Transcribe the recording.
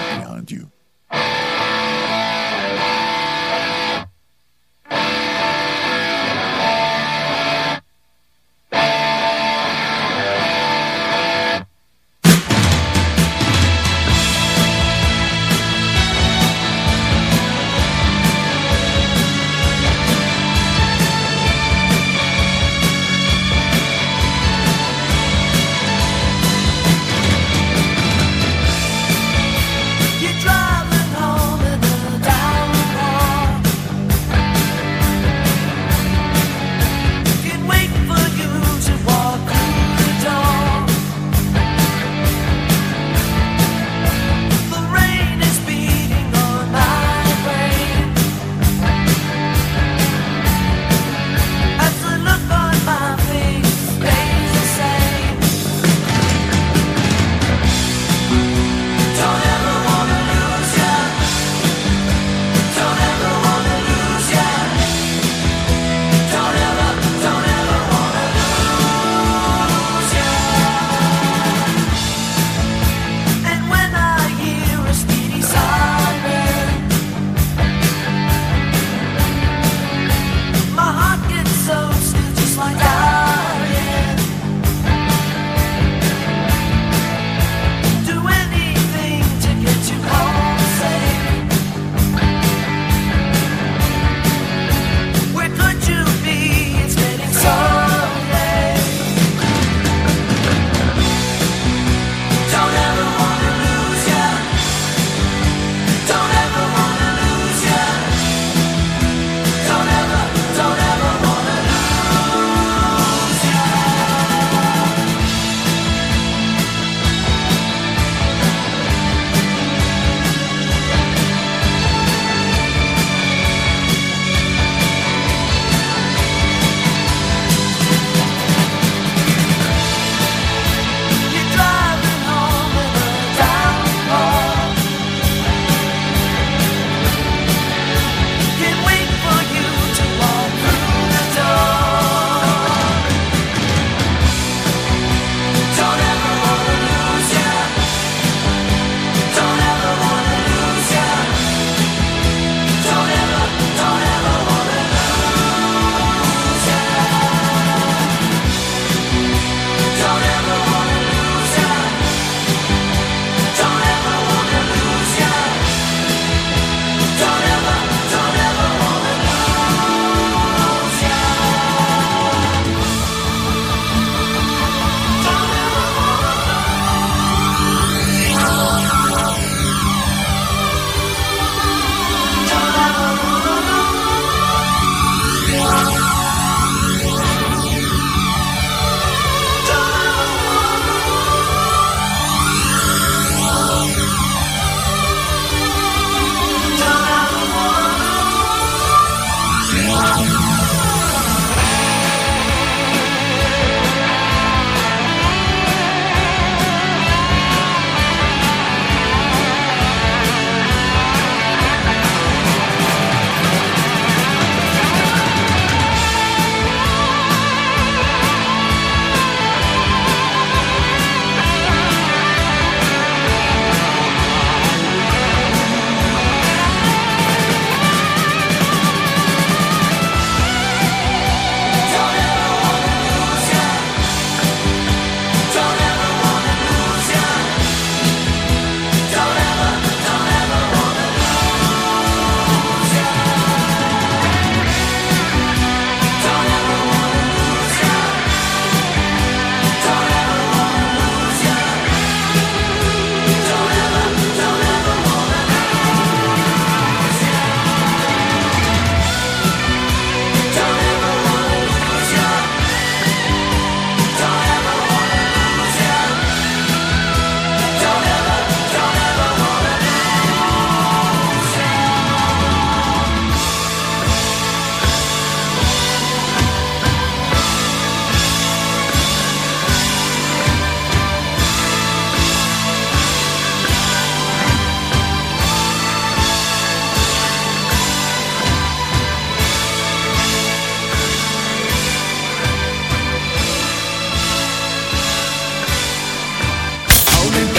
behind you.